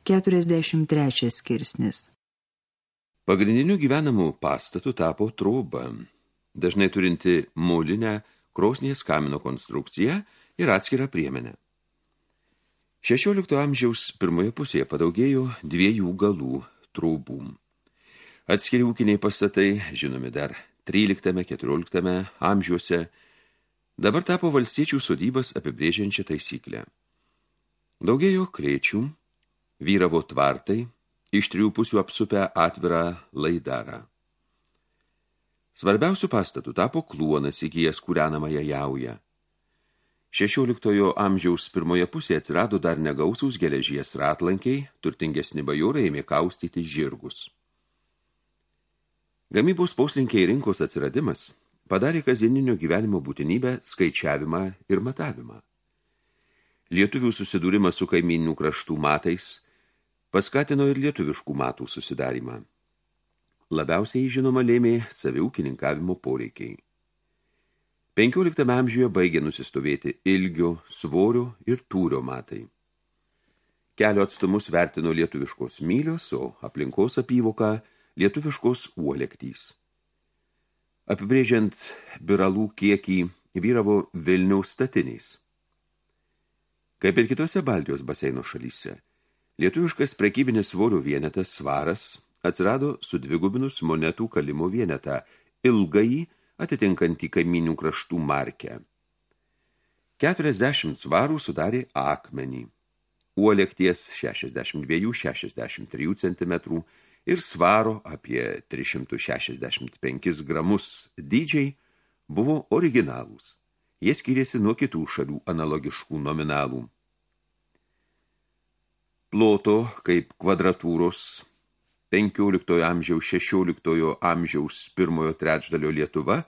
43 skirsnis Pagrindiniu gyvenamų pastatų tapo trauba, dažnai turinti molinę krosnės kamino konstrukciją ir atskirą priemenę. 16 amžiaus pirmoje pusėje padaugėjo dviejų galų traubų. Atskiri ūkiniai pastatai, žinomi dar 13-14 amžiuose, dabar tapo valstiečių sodybas apibrėžiančią taisyklę. Daugėjo krėčių, vyravo tvartai, iš trijų pusių apsupę atvirą laidarą. Svarbiausių pastatų tapo kluonas įgyjas kūrenamąją jaują. 16 amžiaus pirmoje pusėje atsirado dar negausūs geležies ratlankiai, turtingesni bajorai ėmė kaustyti žirgus. Gamybos poslinkiai rinkos atsiradimas padarė kasdieninio gyvenimo būtinybę skaičiavimą ir matavimą. Lietuvių susidūrimas su kaiminių kraštų matais paskatino ir lietuviškų matų susidarimą. Labiausiai žinoma lėmė saviūkininkavimo poreikiai. 15 amžiuje baigė nusistovėti ilgio, svorio ir tūrio matai. Kelio atstumus vertino lietuviškos mylios, o aplinkos apyvoką – lietuviškos uolektys. Apibrėžiant biralų kiekį vyravo Vilniaus statiniais. Kaip ir kitose Baltijos baseino šalyse, lietuviškas prekybinis svorio vienetas svaras atsirado su dvigubinus monetų kalimo vienetą ilgai atitinkantį kaiminių kraštų markę. 40 svarų sudarė akmenį, uolekties 62-63 cm ir svaro apie 365 gramus dydžiai buvo originalūs. Jie skiriasi nuo kitų šalių analogiškų nominalų. Ploto kaip kvadratūros 15 amžiaus 16 amžiaus pirmojo trečdalio Lietuva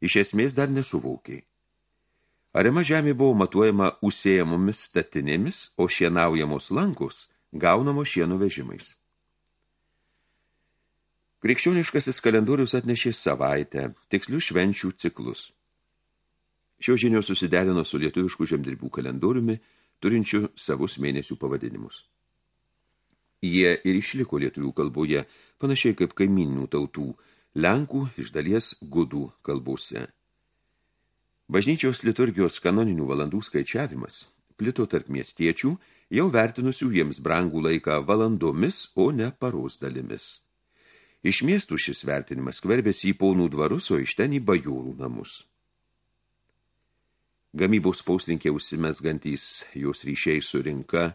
iš esmės dar nesuvaukė. Arima žemė buvo matuojama usėjamomis statinėmis, o šienaujamos lankus gaunamo šieno vežimais. Krikščioniškasis kalendorius atnešė savaitę, tikslių švenčių ciklus. Šios žinios susiderino su lietuviškų žemdirbių kalendoriumi, turinčių savus mėnesių pavadinimus. Jie ir išliko lietuvių kalboje, panašiai kaip kaiminių tautų, lenkų iš dalies gudų kalbose. Bažnyčios liturgijos kanoninių valandų skaičiavimas plito tarp miestiečių, jau vertinusių jiems brangų laiką valandomis, o ne paros dalimis. Iš miestų šis vertinimas skverbėsi į paunų dvarus, o iš ten į bajūrų namus. Gamybos pauslinkė užsimesgantys jos ryšiai su rinka,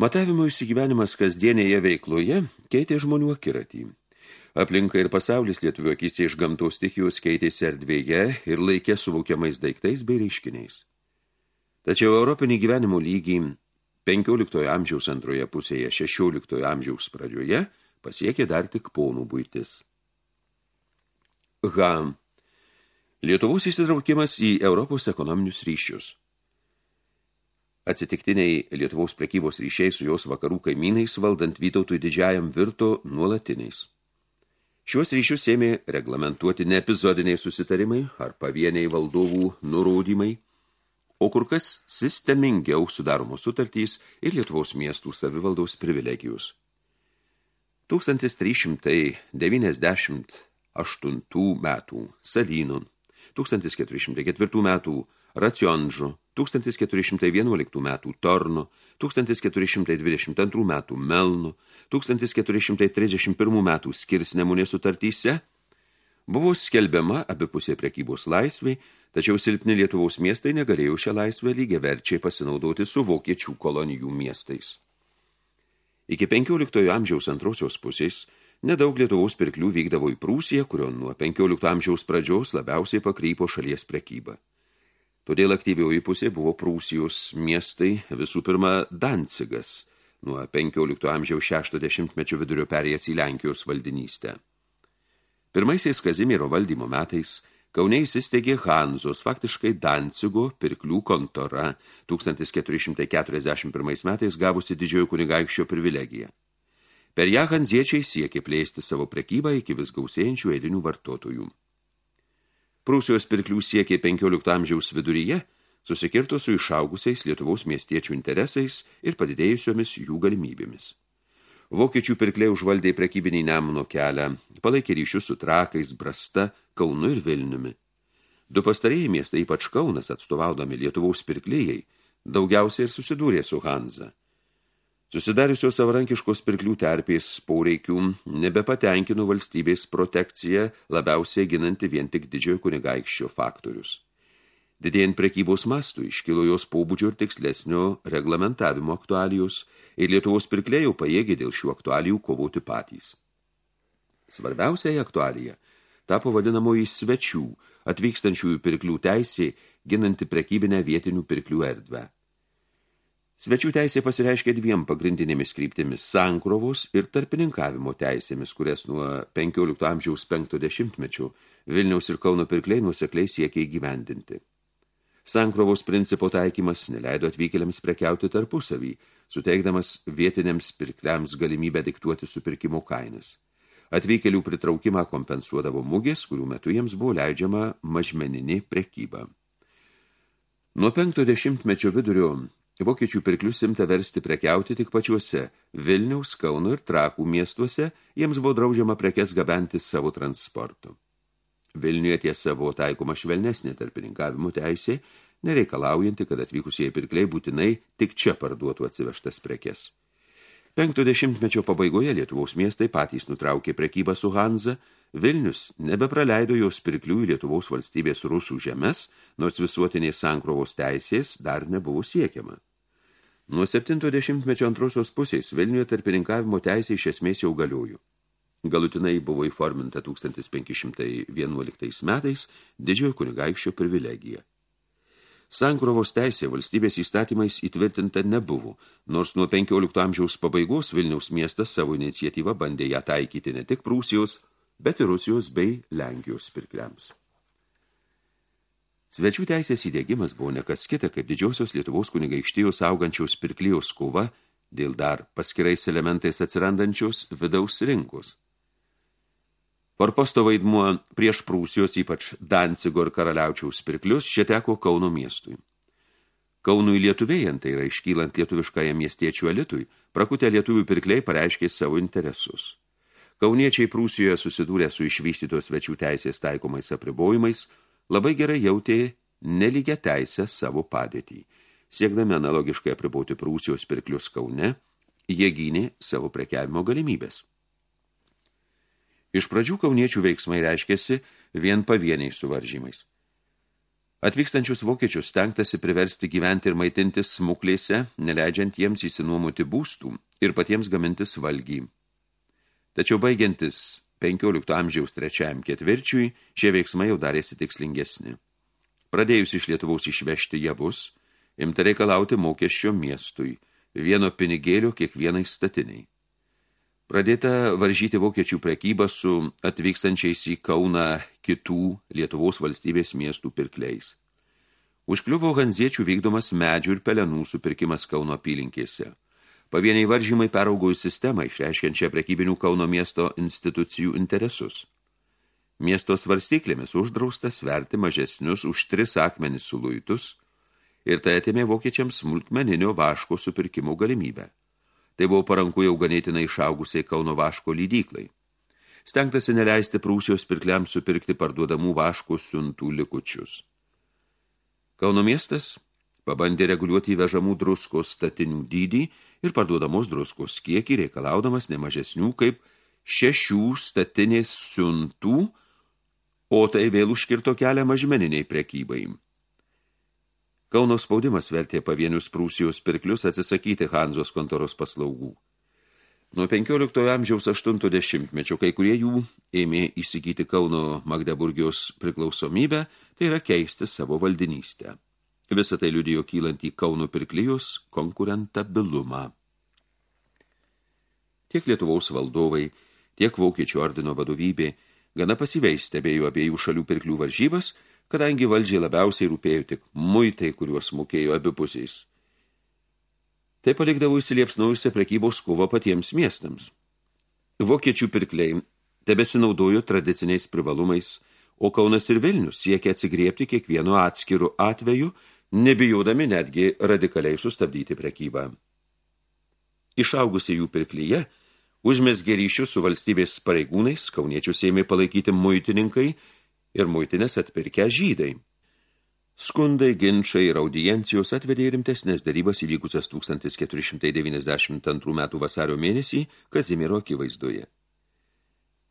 matavimo įsigyvenimas kasdienėje veikloje keitė žmonių akiratį. Aplinka ir pasaulis lietuvio akise iš gamtos stichijos keitėsi erdvėje ir laikė suvokiamais daiktais bei reiškiniais. Tačiau europinį gyvenimo lygį 15 amžiaus antroje pusėje 16 amžiaus pradžioje – pasiekė dar tik ponų būtis. H. Lietuvos įsitraukimas į Europos ekonominius ryšius. Atsitiktiniai Lietuvos prekybos ryšiai su jos vakarų kaimynais valdant Vytautui didžiajam virto nuolatiniais. Šiuos ryšius ėmė reglamentuoti ne epizodiniai susitarimai ar pavieniai valdovų nurodymai, o kur kas sistemingiau sudaromos sutartys ir Lietuvos miestų savivaldaus privilegijus. 1398 metų Salynų, 1404 metų Racionžo, 1411 metų Torno, 1422 metų Melno, 1431 metų Skirsnemunė sutartyse buvo skelbiama abipusė prekybos laisvai, tačiau silpni Lietuvos miestai negalėjo šią laisvę lygiai verčiai pasinaudoti su vokiečių kolonijų miestais. Iki 15 amžiaus antrosios pusės nedaug Lietuvos pirklių vykdavo į Prūsiją, kurio nuo 15 amžiaus pradžios labiausiai pakrypo šalies prekybą. Todėl aktyvioji pusė buvo Prūsijos miestai, visų pirma Dancigas, nuo 15 amžiaus 60 mečio vidurio perėjęs į Lenkijos valdinystę. Pirmaisiais Kazimiero valdymo metais – Kaune įsisteigė Hanzos, faktiškai Dancigo pirklių kontora 1441 metais gavusi didžiojo kunigaikščio privilegiją. Per ją hanziečiai siekė plėsti savo prekybą iki vis gausėjančių eilinių vartotojų. Prūsijos pirklių siekė 15 amžiaus viduryje, susikirto su išaugusiais Lietuvos miestiečių interesais ir padidėjusiomis jų galimybėmis. Vokiečių pirkliai užvaldė prekybinį Nemuno kelią, palaikė ryšius su Trakais, Brasta, Kaunu ir Vilniumi. Du pastarėjai miestai, ypač Kaunas, atstovaudami Lietuvaus pirklėjai, daugiausiai ir susidūrė su Hanza. Susidariusios savarankiškos pirklių terpės poreikių nebepatenkino valstybės protekcija labiausiai ginanti vien tik didžiojo kunigaikščio faktorius. Didėjant prekybos mastų iškilo jos pobūdžio ir tikslesnio reglamentavimo aktualijos ir Lietuvos pirkliai jau pajėgė dėl šių aktualijų kovoti patys. Svarbiausiai aktualija tapo vadinamoji svečių, atvykstančiųjų pirklių teisė, ginanti prekybinę vietinių pirklių erdvę. Svečių teisė pasireiškia dviem pagrindinėmis kryptimis – sankrovos ir tarpininkavimo teisėmis, kurias nuo 15 amžiaus 50 mečių Vilniaus ir Kauno pirkliai nusekliai siekia įgyvendinti. Sankrovos principo taikymas neleido atvykėliams prekiauti tarpusavį, suteikdamas vietiniams pirkliams galimybę diktuoti supirkimo kainas. Atvykėlių pritraukimą kompensuodavo mugės, kurių metu jiems buvo leidžiama mažmeninė prekyba. Nuo 50 mečio vidurio Vokiečių pirklius imta versti prekiauti tik pačiuose Vilniaus, Kauno ir Trakų miestuose, jiems buvo draudžiama prekes gabenti savo transportu. Vilniuje tiesa buvo taikoma švelnesnė tarpininkavimo teisė, nereikalaujanti, kad atvykusieji pirkliai būtinai tik čia parduotų atsivežtas prekes. Penkto dešimtmečio pabaigoje Lietuvos miestai patys nutraukė prekybą su Hanza, Vilnius nebepraleido jos pirklių į Lietuvos valstybės rusų žemes, nors visuotinės sankrovos teisės dar nebuvo siekiama. Nuo 70-mečio antrosios pusės Vilniuje tarpininkavimo teisė iš esmės jau galiojo. Galutinai buvo įforminta 1511 metais didžiojo kunigaikščio privilegija. Sankrovos teisė valstybės įstatymais įtvirtinta nebuvo, nors nuo 15 amžiaus pabaigos Vilniaus miestas savo iniciatyvą bandė ją taikyti ne tik Prūsijos, bet ir Rusijos bei Lenkijos pirkliams. Svečių teisės įdėgymas buvo nekas kita, kaip didžiosios Lietuvos kunigaikštijos augančiaus pirklijos kova dėl dar paskirais elementais atsirandančios vidaus rinkos. Forposto vaidmuo prieš Prūsijos, ypač Dancigo ir Karaliaučiaus pirklius, čia teko Kauno miestui. Kaunui lietuvėjant, tai yra iškylant lietuviškąją miestiečių elitui, prakutę lietuvių pirkliai pareiškė savo interesus. Kauniečiai Prūsijoje susidūrė su išvystytos svečių teisės taikomais apribojimais – labai gerai jautė nelygia teisę savo padėtį. Siekdami analogiškai apribauti Prūsijos pirklius Kaune, jie gynė savo prekiavimo galimybės. Iš pradžių kauniečių veiksmai reiškėsi vien pavieniais suvaržymais. Atvykstančius vokiečius stengtasi priversti gyventi ir maitintis smuklėse, neleidžiant jiems įsinuomoti būstų ir patiems gamintis valgį. Tačiau baigiantis 15 amžiaus trečiajam ketvirčiui šie veiksmai jau darėsi tikslingesni. Pradėjus iš Lietuvaus išvežti javus, imta reikalauti mokesčio miestui, vieno pinigėlio kiekvienai statiniai. Pradėta varžyti vokiečių prekybą su atvykstančiais į Kauną kitų Lietuvos valstybės miestų pirkliais. Užkliuvo hanziečių vykdomas medžių ir pelenų supirkimas Kauno apylinkėse. Pavieniai varžymai peraugo į sistemą, išreiškiančią prekybinių Kauno miesto institucijų interesus. Miesto svarstyklėmis uždrausta sverti mažesnius už tris akmenis su luitus ir tai atėmė vokiečiams smulkmeninio vaško supirkimo galimybę. Tai buvo paranku jau ganėtinai išaugusiai Kauno vaško lydyklai. Stengtasi neleisti Prūsijos pirkliams supirkti parduodamų vaško siuntų likučius. Kauno miestas pabandė reguliuoti įvežamų druskos statinių dydį ir parduodamos druskos kiekį reikalaudamas nemažesnių kaip šešių statinės siuntų, o tai vėl užkirto kelią mažmeniniai prekybai. Kauno spaudimas vertė pavienius Prūsijos pirklius atsisakyti Hanzos kontoros paslaugų. Nuo 15 amžiaus 80-mečio kai kurie jų ėmė įsigyti Kauno Magdeburgijos priklausomybę, tai yra keisti savo valdinystę. Visą tai liudijo kylant į Kauno pirklijos konkurentabilumą. Tiek Lietuvaus valdovai, tiek Vokiečių ordino vadovybė gana pasiveis stebėjo abiejų šalių pirklių varžybas, kadangi valdžiai labiausiai rūpėjo tik muitai, kuriuos mokėjo abipusiais. Tai palikdavo įsiliepsnaujusią prekybos kovą patiems miestams. Vokiečių pirkliai tebesinaudojo tradiciniais privalumais, o Kaunas ir Vilnius siekia atsigriepti kiekvienu atskiru atveju, nebijodami netgi radikaliai sustabdyti prekybą. Išaugusi jų pirklyje, Užmesgė ryšius su valstybės pareigūnais, kauniečius ėmė palaikyti muitininkai ir muitinės atpirkę žydai. Skundai, ginčai ir audiencijos atvedė rimtesnės darybas įvykusias 1492 metų vasario mėnesį Kazimiero akivaizdoje.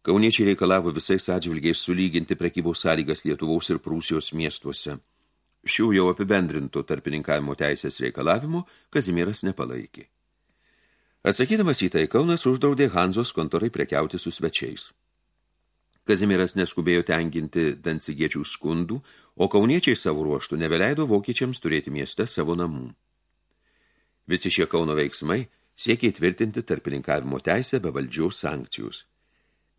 Kauniečiai reikalavo visais atžvilgiais sulyginti prekybos sąlygas Lietuvaus ir Prūsijos miestuose. Šių jau apibendrintų tarpininkavimo teisės reikalavimų Kazimieras nepalaikė. Atsakydamas į tai, Kaunas uždraudė Hanzos kontorai prekiauti su svečiais. Kazimieras neskubėjo tenginti dancigiečių skundų, o kauniečiai savo ruoštų nebeleido vokiečiams turėti mieste savo namų. Visi šie Kauno veiksmai siekia įtvirtinti tarpininkavimo teisę be valdžiaus sankcijus.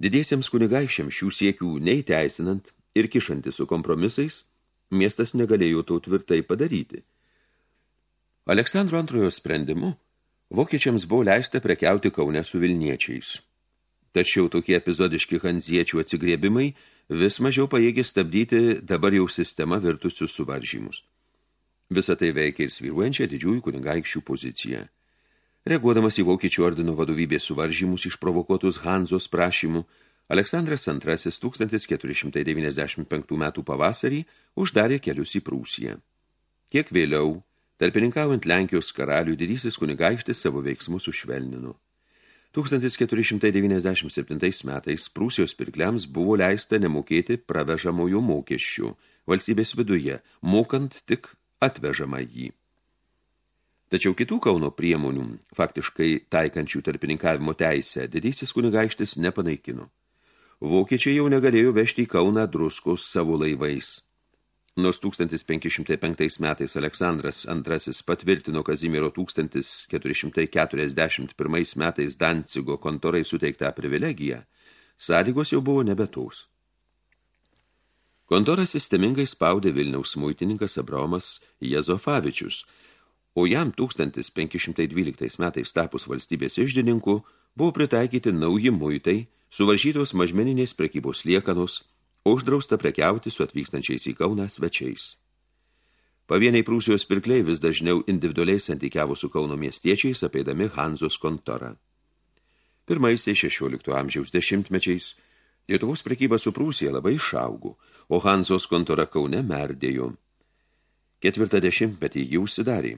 Didiesiems kunigaišiams šių siekių neįteisinant ir kišanti su kompromisais, miestas negalėjo to tvirtai padaryti. Aleksandro antrojo sprendimu vokiečiams buvo leista prekiauti Kaune su Vilniečiais. Tačiau tokie epizodiški hanziečių atsigrėbimai vis mažiau pajėgė stabdyti dabar jau sistema virtusius suvaržymus. Visą tai veikia ir sviruojančią didžiųjų kunigaikščių poziciją. Reaguodamas į Vokiečių ordino vadovybės suvaržymus išprovokuotus Hanzos prašymų, Aleksandras II 1495 metų pavasarį uždarė kelius į Prūsiją. Kiek vėliau, tarpininkaujant Lenkijos karalių, didysis kunigaikštis savo veiksmus sušvelnino. 1497 metais Prūsijos pirkliams buvo leista nemokėti pravežamųjų mokesčių valstybės viduje, mokant tik atvežamą jį. Tačiau kitų Kauno priemonių, faktiškai taikančių tarpininkavimo teisę, didysis kunigaištis nepanaikino. Vokiečiai jau negalėjo vežti į Kauną druskos savo laivais – Nors 1505 metais Aleksandras II patvirtino Kazimiero 1441 metais Dancigo kontorai suteiktą privilegiją, sąlygos jau buvo nebetaus. Kontorą sistemingai spaudė Vilniaus muitininkas Abraomas Jezofavičius, o jam 1512 metais tapus valstybės išdininku buvo pritaikyti nauji muitai, suvaržytos mažmeninės prekybos liekanos – uždrausta prekiauti su atvykstančiais į Kauną svečiais. Pavieniai Prūsijos pirkliai vis dažniau individualiai santykiavo su Kauno miestiečiais, apeidami Hanzos kontorą. Pirmaisiais 16 amžiaus dešimtmečiais Lietuvos prekyba su Prūsija labai išaugo, o Hanzos kontora Kaune merdėjo. Ketvirtą dešimtmetį jį užsidarė.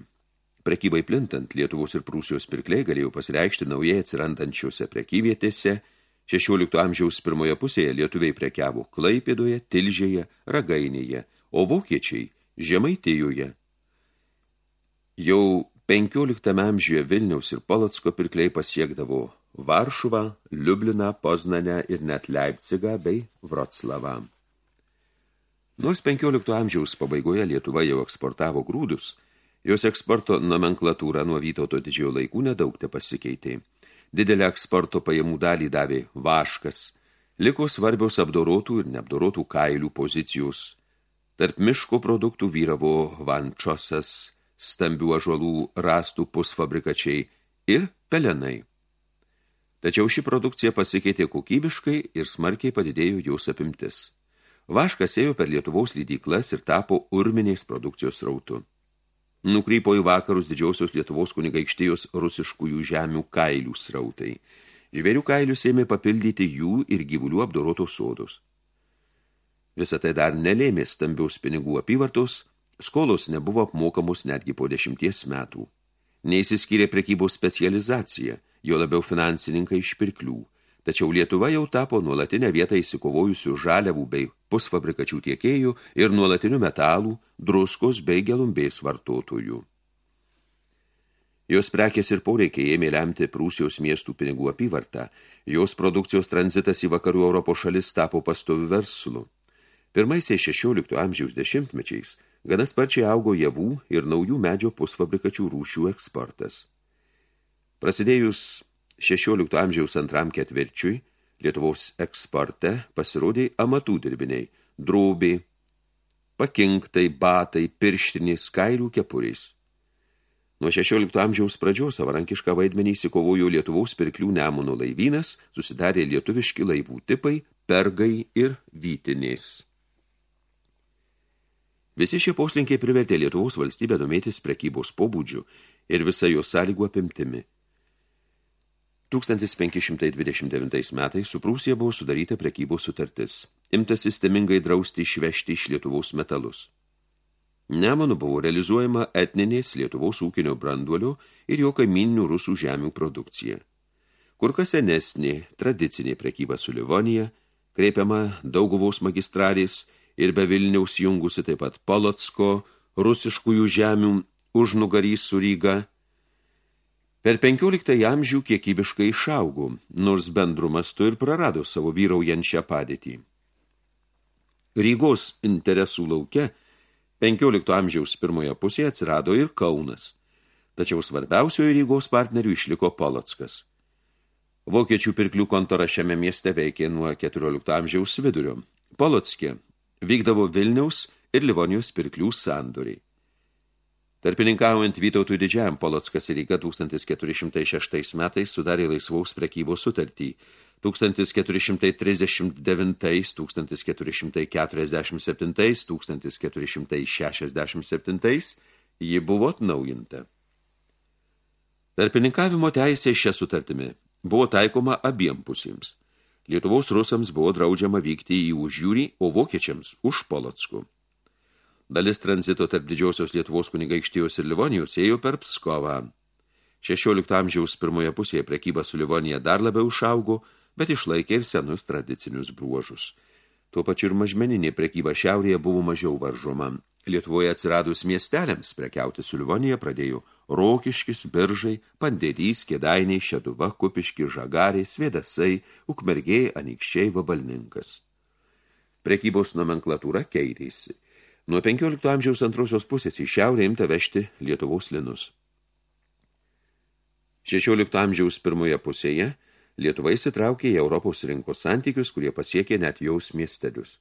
Prekybai plintant, Lietuvos ir Prūsijos pirkliai galėjo pasireikšti naujai atsirandančiose prekyvietėse – 16 amžiaus pirmoje pusėje lietuviai prekiavo Klaipėdoje, Tilžėje, Ragainėje, o vokiečiai Žemaitijoje. Jau 15 amžiuje Vilniaus ir Polocko pirkliai pasiekdavo Varšuvą, Liubliną, Poznanę ir net Leipcigą bei Vroclavą. Nors 15 amžiaus pabaigoje Lietuva jau eksportavo grūdus, jos eksporto nomenklatūra nuo Vytauto didžiojo laikų nedaug te pasikeitė. Didelę eksporto pajamų dalį davė vaškas, liko svarbios apdorotų ir neapdorotų kailių pozicijos. Tarp miško produktų vyravo vančosas, stambių ažuolų rastų pusfabrikačiai ir pelenai. Tačiau ši produkcija pasikeitė kokybiškai ir smarkiai padidėjo jos apimtis. Vaškas ėjo per Lietuvaus lydyklas ir tapo urminiais produkcijos rautu. Nukrypo į vakarus didžiausios Lietuvos kunigaikštijos rusiškųjų žemių kailių srautai. Žvėrių kailius ėmė papildyti jų ir gyvulių apdorotos sodus. Visą tai dar nelėmė stambiaus pinigų apyvartos, skolos nebuvo apmokamos netgi po dešimties metų. Neįsiskyrė prekybos specializacija, jo labiau finansininkai iš pirklių – tačiau Lietuva jau tapo nuolatinę vietą įsikovojusių žaliavų bei pusfabrikačių tiekėjų ir nuolatinių metalų, druskos bei gelumbės vartotojų. Jos prekės ir poreikiai ėmė lemti Prūsijos miestų pinigų apyvartą, jos produkcijos tranzitas į vakarų Europos šalis tapo pastoviu verslu. Pirmaisiais 16 amžiaus dešimtmečiais gana sparčiai augo javų ir naujų medžio pusfabrikačių rūšių eksportas. Prasidėjus 16 amžiaus antram ketvirčiui Lietuvos eksporte pasirodė amatų dirbiniai, drobė, pakinktai, batai, pirštinės, kairių kepuriais. Nuo 16 amžiaus pradžios savarankišką vaidmenį įsikovojo Lietuvos pirklių nemono laivynas, susidarė lietuviški laivų tipai, pergai ir vytinės. Visi šie poslinkiai privertė Lietuvos valstybę domėtis prekybos pobūdžių ir visą jos sąlygų apimtimi – 1529 metais su Prūsija buvo sudaryta prekybos sutartis. Imta sistemingai drausti išvežti iš Lietuvos metalus. Nemanu buvo realizuojama etninės Lietuvos ūkinio branduolio ir jo kaiminių rusų žemių produkcija. Kur kas senesnė tradicinė prekyba su Livonija, kreipiama Dauguvos magistralės ir be Vilniaus jungusi taip pat Polotsko, rusiškųjų žemių, užnugarys su Ryga – Per 15 amžių kiekybiškai išaugų, nors bendru mastu ir prarado savo vyraujančią padėtį. Rygos interesų lauke 15 amžiaus pirmoje pusėje atsirado ir Kaunas, tačiau svarbiausiojo Rygos partnerių išliko Polockas. Vokiečių pirklių kontora šiame mieste veikė nuo 14 amžiaus vidurio. Polotskė vykdavo Vilniaus ir Livonijos pirklių sandoriai. Tarpininkaujant Vytautui didžiajam Polockas ir Ryga 1406 metais sudarė laisvaus prekybos sutartį. 1439, 1447, 1467 ji buvo atnaujinta. Tarpininkavimo teisė šią sutartimi buvo taikoma abiem pusėms. Lietuvos rusams buvo draudžiama vykti į užjūrį, o vokiečiams už Polockų. Dalis tranzito tarp didžiosios Lietuvos kunigaikštijos ir Livonijos ėjo per Pskovą. 16 amžiaus pirmoje pusėje prekyba su Livonija dar labiau išaugo, bet išlaikė ir senus tradicinius bruožus. Tuo pačiu ir mažmeninė prekyba šiaurėje buvo mažiau varžoma. Lietuvoje atsiradus miestelėms prekiauti su Livonija pradėjo Rokiškis, Biržai, Pandėlys, Kėdainiai, Šeduva, Kupiški, Žagariai, Svedasai, Ukmergėjai, Anikščiai, Vabalninkas. Prekybos nomenklatūra keitėsi – Nuo 15 amžiaus antrosios pusės į šiaurę imta vežti Lietuvos linus. 16 amžiaus pirmoje pusėje Lietuva įsitraukė į Europos rinkos santykius, kurie pasiekė net jaus miestelius.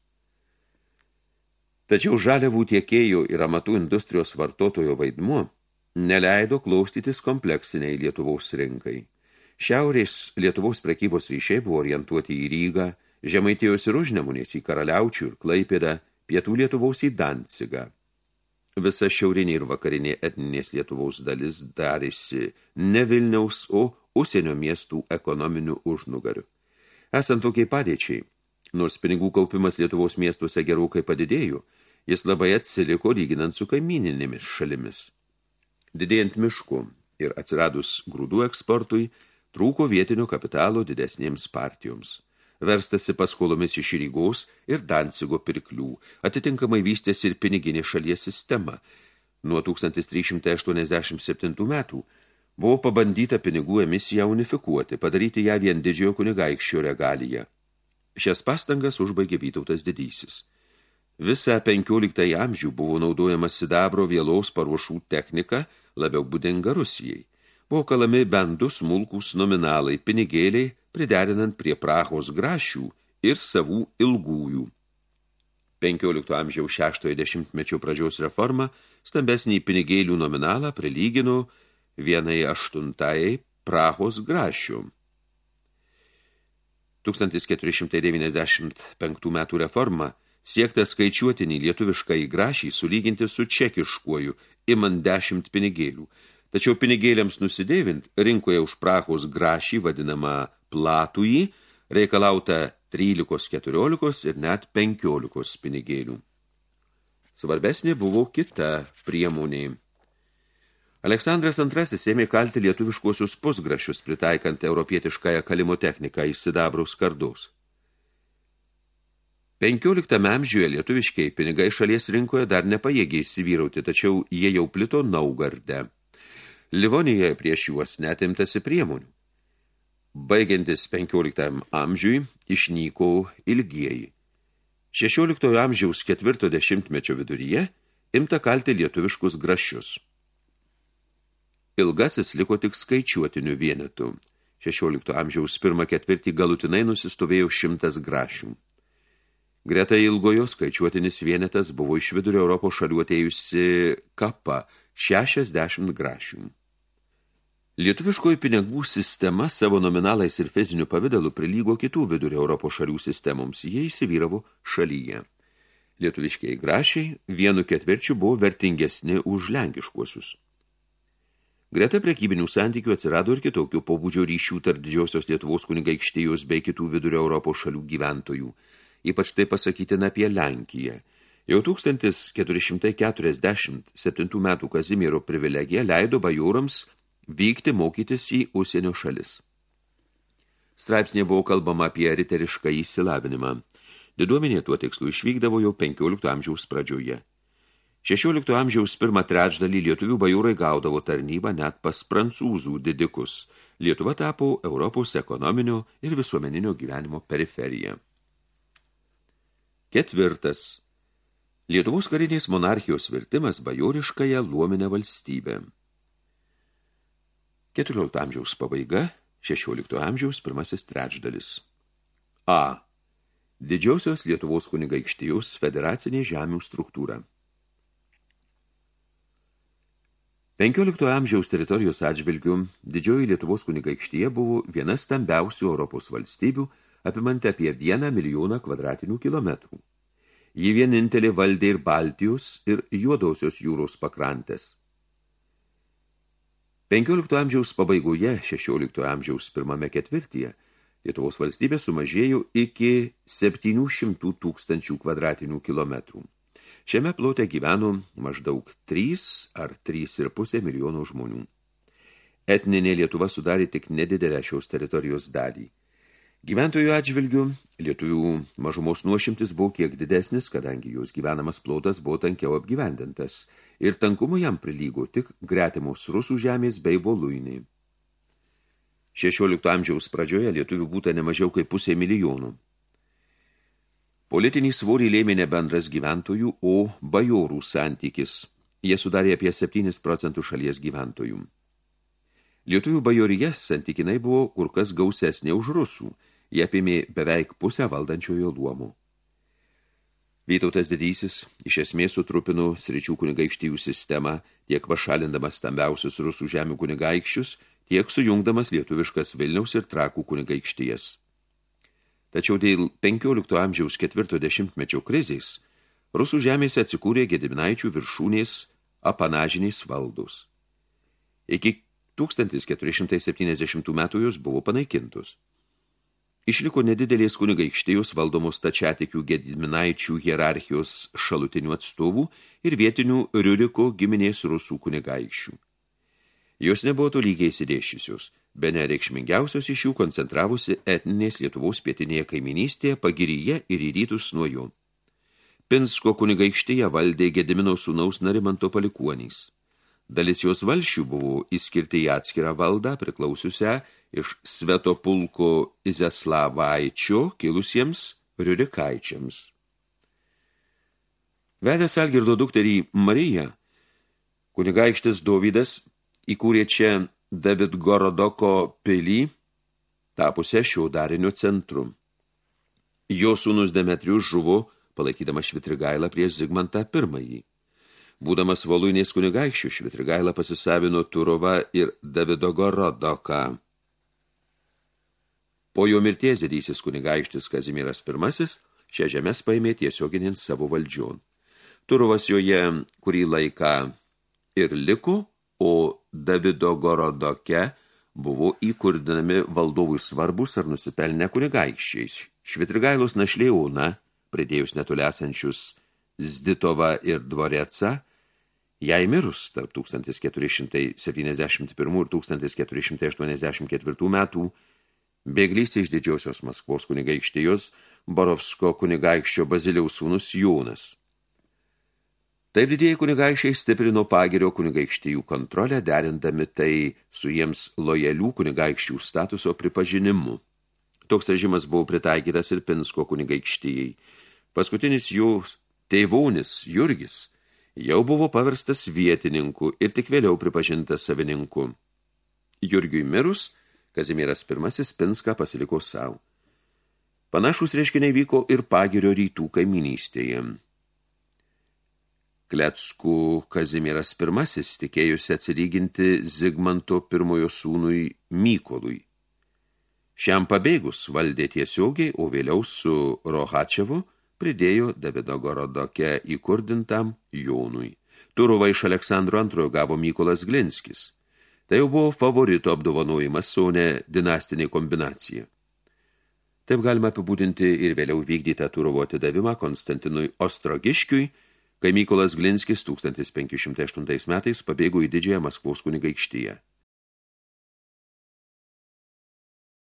Tačiau žaliavų tiekėjų ir amatų industrijos vartotojo vaidmuo neleido klaustytis kompleksiniai Lietuvos rinkai. Šiaurės Lietuvos prekybos ryšiai buvo orientuoti į Rygą, Žemaitijos ir Užnemunės į Karaliaučių ir Klaipėdą, pietų Lietuvaus į Dancigą. Visa šiaurinė ir vakarinė etninės Lietuvaus dalis darėsi ne Vilniaus, o užsienio miestų ekonominių užnugarių. Esant tokiai padėčiai, nors pinigų kaupimas Lietuvos miestuose gerokai padidėjo, jis labai atsiliko lyginant su kaimininėmis šalimis. Didėjant miškų ir atsiradus grūdų eksportui, trūko vietinio kapitalo didesnėms partijoms verstasi paskolomis iš Rygos ir Dancigo pirklių, atitinkamai vystėsi ir piniginė šalies sistema. Nuo 1387 metų buvo pabandyta pinigų emisiją unifikuoti, padaryti ją vien didžiojo kunigaikščio regaliją. Šias pastangas užbaigė Vytautas didysis. Visą 15 amžių buvo naudojama sidabro vėlaus paruošų technika, labiau būdinga Rusijai. Buvo kalami bendus smulkūs nominalai, pinigėliai, priderinant prie Prahos grašių ir savų ilgųjų. 15 amžiaus 60 pradžiaus reforma stambesnį pinigėlių nominalą prilygino vienai aštuntai Prahos grašių. 1495 metų reforma siekta skaičiuotinį lietuvišką į grašį sulyginti su čekiškuoju, imant 10 pinigėlių. Tačiau pinigėliams nusidėvint rinkoje už Prahos grašį vadinamą platųjį, reikalauta 13, 14 ir net 15 pinigėlių. Svarbesnė buvo kita priemonė. Aleksandras II ėmė kalti lietuviškuosius pusgrašius, pritaikant europietiškąją kalimo techniką į sidabrus kardus. 15 amžiuje lietuviškiai pinigai šalies rinkoje dar nepajėgė įsivyrauti, tačiau jie jau plito Naugarde. Livonijoje prieš juos netimtasi priemonių. Baigiantis 15 amžiui išnyko ilgieji. 16 amžiaus ketvirto dešimtmečio viduryje imta kalti lietuviškus grašius. Ilgasis liko tik skaičiuotinių vienetų. 16 amžiaus pirmą ketvirtį galutinai nusistovėjo šimtas grašių. Greta ilgojo skaičiuotinis vienetas buvo iš vidurio Europos šalių atėjusi kapa 60 grašių. Lietuviškoji pinigų sistema savo nominalais ir fiziniu pavidalu prilygo kitų vidurio Europos šalių sistemoms, jie įsivyravo šalyje. Lietuviškiai grašiai vienu ketvirčiu buvo vertingesni už lenkiškuosius. Greta prekybinių santykių atsirado ir kitokių pobūdžio ryšių tarp didžiosios Lietuvos kunigaikštijos bei kitų vidurio Europos šalių gyventojų. Ypač tai pasakytina apie Lenkiją. Jau 1447 metų Kazimiero privilegija leido bajūrams vykti mokytis į užsienio šalis. Straipsnė buvo kalbama apie riterišką įsilavinimą. Diduomenė tuo tikslu išvykdavo jau 15 amžiaus pradžioje. 16 amžiaus pirmą trečdalį lietuvių bajūrai gaudavo tarnybą net pas prancūzų didikus. Lietuva tapo Europos ekonominio ir visuomeninio gyvenimo periferija. Ketvirtas. Lietuvos karinės monarchijos virtimas bajoriškąją luominę valstybę. 14 amžiaus pabaiga, 16 amžiaus pirmasis trečdalis. A. Didžiausios Lietuvos kunigaikštijos federacinė žemių struktūra. 15 amžiaus teritorijos atžvilgių didžioji Lietuvos kunigaikštyje buvo viena stambiausių Europos valstybių, apimanti apie 1 milijoną kvadratinių kilometrų. Ji vienintelė valdė ir Baltijos ir Juodausios jūros pakrantės. 15 amžiaus pabaigoje, 16 amžiaus pirmame ketvirtyje, Lietuvos valstybė sumažėjo iki 700 tūkstančių kvadratinių kilometrų. Šiame plote gyveno maždaug 3 ar 3,5 milijonų žmonių. Etninė Lietuva sudarė tik nedidelę šios teritorijos dalį. Gyventojų atžvilgių lietuvių mažumos nuošimtis buvo kiek didesnis, kadangi jos gyvenamas plotas buvo tankiau apgyvendintas ir tankumu jam prilygo tik gretimos rusų žemės bei voluiniai. 16 amžiaus pradžioje lietuvių būta nemažiau kaip pusė milijonų. Politinį svorį lėmė ne bendras gyventojų, o bajorų santykis. Jie sudarė apie 7 procentų šalies gyventojų. Lietuvių bajorija santykinai buvo kur kas gausesnė už rusų. Jie apėmė beveik pusę valdančiojo luomų. Vytautas didysis iš esmės sutrupino sričių kunigaikštijų sistemą, tiek pašalindamas stambiausius rusų žemių kunigaikščius, tiek sujungdamas lietuviškas Vilniaus ir Trakų kunigaikštijas. Tačiau dėl 15 amžiaus ketvirto dešimtmečio krizės rusų žemėse atsikūrė Gediminaičių viršūnės apanažiniais valdus. Iki 1470 metų jos buvo panaikintos. Išliko nedidelės kunigaikštėjos valdomos tačiatikių Gediminaičių hierarchijos šalutinių atstovų ir vietinių Riuriko giminės rusų kunigaikščių. Jos nebuvo tolygiai įsidėšysios – Bene reikšmingiausios iš jų koncentravusi etninės Lietuvos pietinėje kaiminystėje, pagiryje ir į rytus nuo jų. Pinsko kunigaikštėje valdė Gedimino sūnaus Narimanto palikuonys. Dalis jos valšių buvo įskirti į atskirą valdą, priklausiusią iš Sveto pulko Izeslavaičio kilusiems Riurikaičiams. Vedęs Algirdo dukterį Mariją, kunigaikštis Dovydas įkūrė čia David Gorodoko pilį, tapusią šio darinio centru. Jo sūnus Demetrius žuvo, palaikydama Švitrigailą prieš Zigmantą pirmąjį. Būdamas Voluinės kunigaikščių, Švitrigailą pasisavino Turovą ir Davido Gorodoką. Po jo mirties didysis kunigaikštis Kazimiras I šią žemės paėmė tiesioginint savo valdžion. Turovas joje kurį laiką ir liko, o Davido Gorodoke buvo įkurdinami valdovui svarbus ar nusipelnę kunigaikščiais. Švitrigailos našlė Una, pridėjus netoliesančius Zditova ir Dvoreca, jai mirus tarp 1471 ir 1484 metų, bėglys iš didžiosios Maskvos kunigaikštėjos Borovsko kunigaikščio Baziliaus sūnus Jūnas. Taip didieji kunigaikščiai stiprino pagirio kunigaikštijų kontrolę, derindami tai su jiems lojalių kunigaikščių statuso pripažinimu. Toks režimas buvo pritaikytas ir Pinsko kunigaikštijai. Paskutinis jų tėvaunis Jurgis jau buvo paverstas vietininku ir tik vėliau pripažintas savininku. Jurgiui mirus, Kazimieras I Pinską pasiliko savo. Panašus reiškiniai vyko ir pagirio rytų kaiminystėje. Kletskų Kazimieras I tikėjusi atsilyginti Zigmanto pirmojo sūnui Mykolui. Šiam pabėgus valdė tiesiogiai, o vėliau su Rohačevu pridėjo Davido Gorodoke įkurdintam Jonui. Turovą iš Aleksandro antrojo gavo Mykolas Glinskis. Tai jau buvo favorito apdovanojimas, o ne dinastinė kombinacija. Taip galima apibūdinti ir vėliau vykdytą Turovo atidavimą Konstantinui Ostrogiškiui, kai Mykolas Glinskis 1508 metais pabėgo į didžiąją Maskvos kunigaikštyje.